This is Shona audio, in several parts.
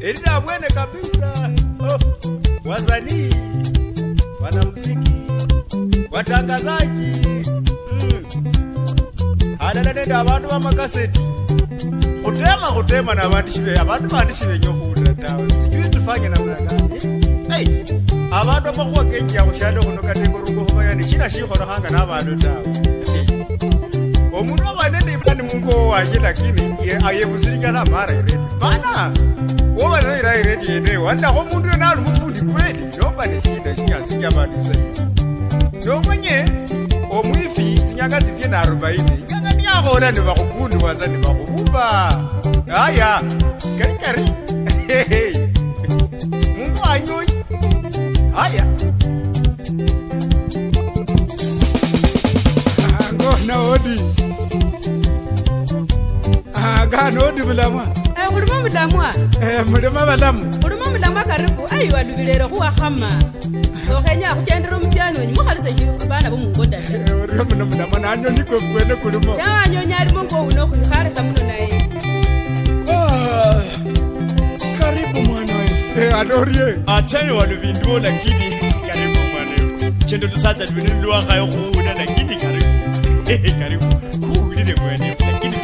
Elida bwene kabisa oh. Wazanii, wanamuziki, watangazaji mm. halalanende abandu bamakaseti hutema hutema na abandu bandishi benyohuda tawe sijui tufanye namna hey. abandu amakhuwakenja khushalo khuno katengo ruko khumanya nishina tawe hey. omundu abane wake lakini ayekuzirikana mhara iredi mana wovanaira iredi ene wandago mundu yona ari mufundi kwedi nova nechida chinyasikavanisa nomwenye omwivhi dzinyanga dzidye nharo paine inyanga niyavona nevakugundu waza nevakuvuva haya garikari mumba anyonyi haya nodi bulamwa ngulimo eh, bulamwa mulimo eh, balamu ulimo mulamwa karibu ayi walubilere khuwakhama sokhenya khuchendera omusiani onyu mukhalise bana bomungo eh, dadaulimomuno mulamwa nanyonike kuwene kulimo cawanyonya alimo ngowuno khuikharisa muno naye ah, karibu mwana wefe anorie ateyo walubindiwo lakini karibu mwana wefe chendo tusatsa dwene nduwakhayo khuwuna lakini karibu karibu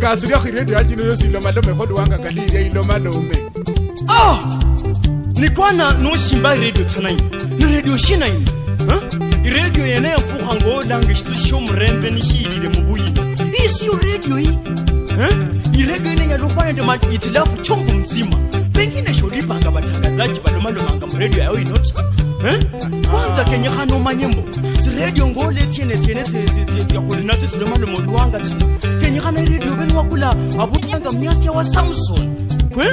kasuria khirende yakino yosi ilomalo mekhodo wanga kalirya ilomalome oh ah! nikwana noshimba iredio tsananyi ni redio shinanyi iredio yene yampukha ngoolanga shitu shomurembe nishiyilile mubuyini isiyo redio yi iredio ine yalufana nti maitilafu chongo mzima pengine sholipanga vatangazaji valomalomanga muredio yayo inota kwanza kenyekhana manyimbo tsiredio ngole tiene tiene yakulina titsulema lemodi wanga tino kenyikana iredio beni wakula abuyanga myasya wa samson kwe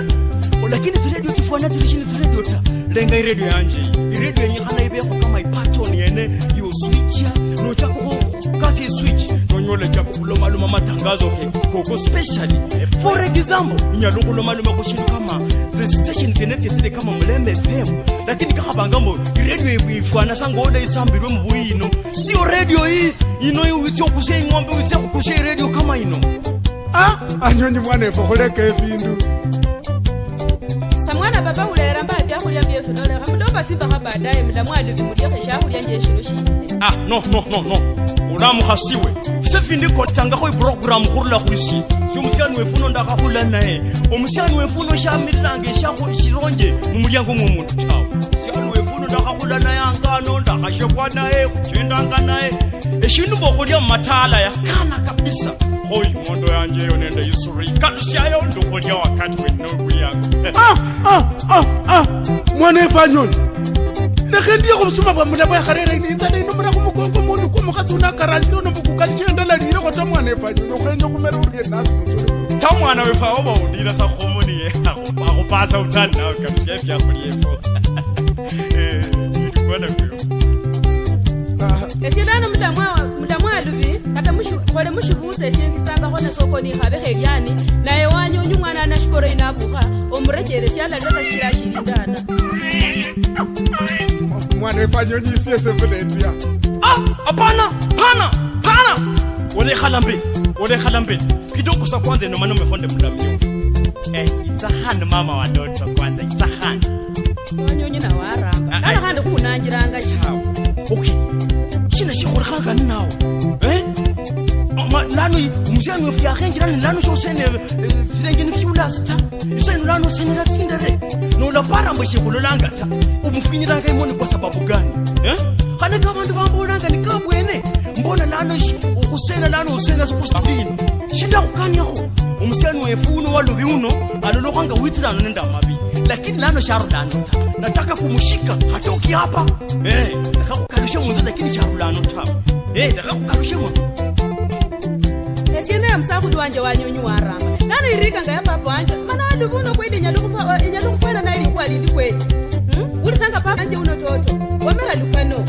lakini tiredio tifwana tilishini tiredio ta lenga iredio e yanje iredio e yenyikana ibekho e kama ipaton yene yoswicha nochakukho kasi iswitch nonyole jabhulo malume amadangazo ke ngoko specially for example inyalungu lomalume kushini kama zestation zinetetele kama mleme fem lakini kakabangambo iradio ifana sangoole isambirwe mbuyino siyo radio i ino iwitse okushe ing'ombe witse kukushe iradio kama ino a anyo ndi mwana efo khuleka efindu samwana baba uleramba vyakhulya vyefu nolekha mudopa tsimbakha baadaye mulamwalili mulyekho shakhulya nje shino shiine ah no no no no olamogasiwe se finde kotanga go program gorela go isi se omosiane we funo ndaga gola nae omosiane we funo sa mirilange sa go sironge mo moriango ngwe motho thao omosiane we funo ndaga gola nae ankano ndaga shekwa nae go tshendanga nae eshindu bo godia mathala ya kana kabisa hoy mondo yanje yo nende isuri kanu sia yo ndo godia wakati we no buya ah ah ah ah mwana ifanyoni e negendie go šoma ba molabo ya gare rene ntsane eno morago mokoko mone ko mogatse o ne a karantle one bokoka tšhenda la diire go tla ngwana efanyeno go ene gomere gore ena se tha ngwana efa o bao dira sa kgomone e a go pasa o tla nna kaefya goleefo e dikona eo esielana molamo khole mushibuze esinzi tsamba khona sokoni ikhabekha eliani naye wanyonya omwana anashikoro inabukha omurecheresya alaleka shikila ashilindana mwana efanyonyisie sevuletya ah hapana pana pana olekhala mbili olekhala mbili kidogo sa kwanza inomana umehonde mulamyo eh hand mama wa watoto kwanza itsahani siwanyonyi nawaramba ana ah, eh. khandi khunanjiranga shawo musenywe vyakhenjirane lano shosene virenjeni vyulasta isenu lano senera tsindere nolaparamba shekulolanga ta umufinyiranga imoni kwa sababu gani eh? haneka vandu vambolanga nikabwene mbona lano ukusena lano usena sokusivina shindakukanyakho umusani wefu uno waluvi uno alolokwanga witsirano nenda mavi lakini lano sharulano ta nataka kumushika hatoki hapa eh, hey, takakukalushe munzo lakini sharulano ta eh, hey, takakukalushe munzo msakudu wanje wanyonyi waramba nanu irika ngaya papa wanje mana wadu vuno kweli inyalukufana eh, na ilikuwa lindi kweli hmm? ulisanga papa anje uno toto wamera lukano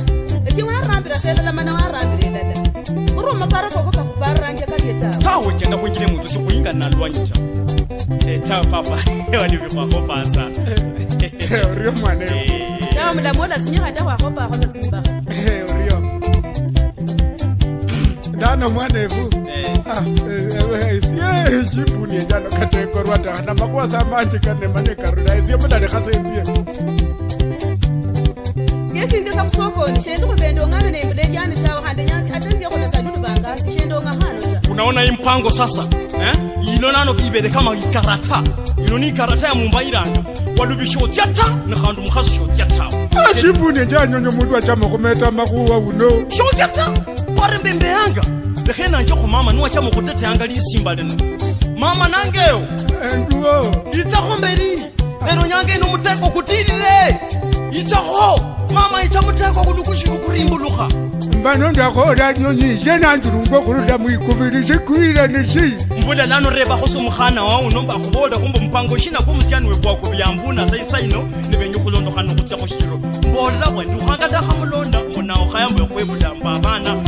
si warambira selala mana warambira ilala uruma para koko kakuparranje kalye tawe tawe chenda kuinjile muthu sikuinga nalwanyi tawe chao eh, papa walivikwahopa sana eh, urio mwaneo chao mlamuola sinyakata wahopa ahosa tsimbaa urio dano mwanevu jibuni yenjano khathekorwadana makuwasa manje kane mane karuna esiye mudale khasenziye siyesinzie sakusokoni shendi kubendo ngabe neibuleliyani tawo khande nyansi atenziye khulesa lulubaka sishendo ngahano unaona impango sasa e eh? yino nano kibele kama ikarata yino ni ikarata ya mumba ilanga walubishotya ta ne khandu mukhasi shotya tawo ashibuni ah, enje anyonyo muntu wachamakometa makuwa uno shotya ta pare mbembe yanga mpekhe nanje go mama ne wa tšha mogote theyang ka disimba lena mama nankeo itsa gombedi enong yanke eno moteko kotirile itsago mama itsa moteko kodukosilo korimbologa mbanondo akgoranyonijenandirungo goroda moikobedi sekuiranesi mbolelano re ba go somogana wa ono ba go boda gombo mpango sina ko mosiane we boakobeyambuna saisaino ne benye go londogane go tsego siro mbolela bandi gankatakga molona monao ga yamboe go e bolang babana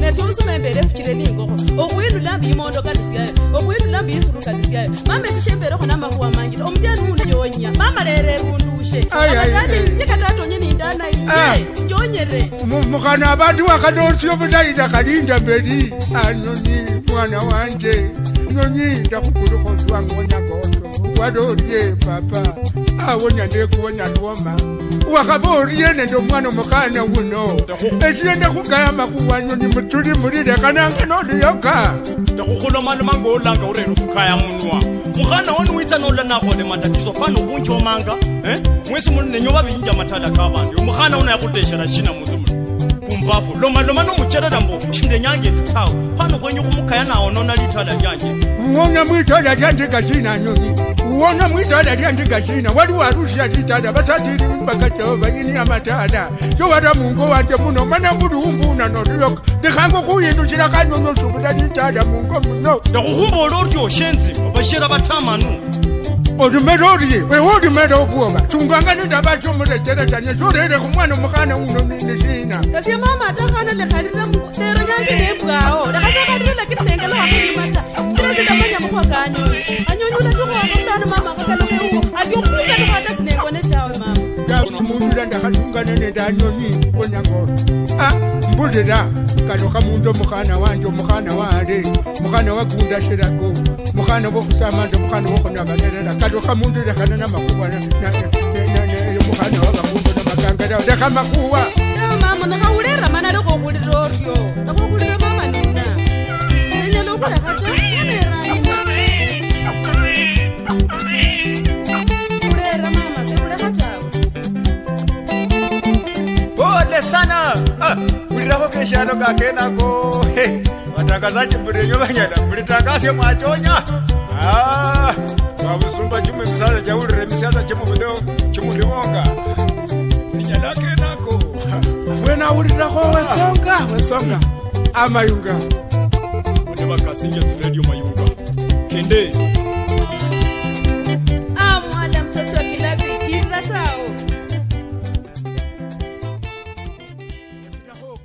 sesomsomembere fuchireningogo okwilulamba imondo kalisiayo okwilulamba isuru kalisiayo mambe sishembere khona makhuwa manje to omusiani mundu jonya mamalere rundushe aaninzie katatonye nindana iye jonyere ah. mukhana abandu wakhanosio vulaina khalinda mberi anoni ah, mwana wanje noni ndakhukulukhoswangonyakoto walorie papa awonyanekuwonyaluoma ah, uwakhava orie nende omwana omukhana wuno esiyo ndakhukaya e, makhuwanyoni mutu ruri morire kanangkene o le yoka te go goloma le mango o langa o reele go kaya monwa mogana one o itsane o lenago le matatiso fa ne gonke o manka e mo e se monneng yo ba beinja mathata ka bane yo mogana o ne ya go tešela šhina motsomo kumpafo lomaloma ne mo tšheredambo šhindeng yanke dithao fa ne gonye go mokhaya na onona le ithala jake mongwe mo ithala jake ka šhinanyoni uona mwitada ryandigachina waliwarushatitada vasatirimbakatova ini yamatada covata mungo wanje muno mana mudi umbuna noriyok ndihango kuindushira kanonosukutatitada mungo muno ndakuhumba ororyoshenzi vashera vatamanu orimera orye ewe orimera okuova cunganga nindavachomurejera cane corere kumwana mukana uno nini sina asiemamatakana lekharira ero nyange e nebwao lakasakarira lakinengelowakuimata mbulira kano kamuntu omukhana wange omukhana wale mukhana wakundasherako mukhana wokhusamanje mukhana wokhunabalerera kano kamuntu lekhana namakhuwa mukhana wakamuntu namakangala lekha makhuwa ulera mana lekhokhulira oryo lekhokhulira mama nina senyala okhulekha ta kumushano kakenako vatakaza chibhurenyo vanyada buri takase mwachonya ah, vamusumba chimwe misasa chaurire misasa chimuvivonga inyadakenako wena urirako ah. wesonga wesonga amayunga ah, une vakasinjetsiredio mayunga kendei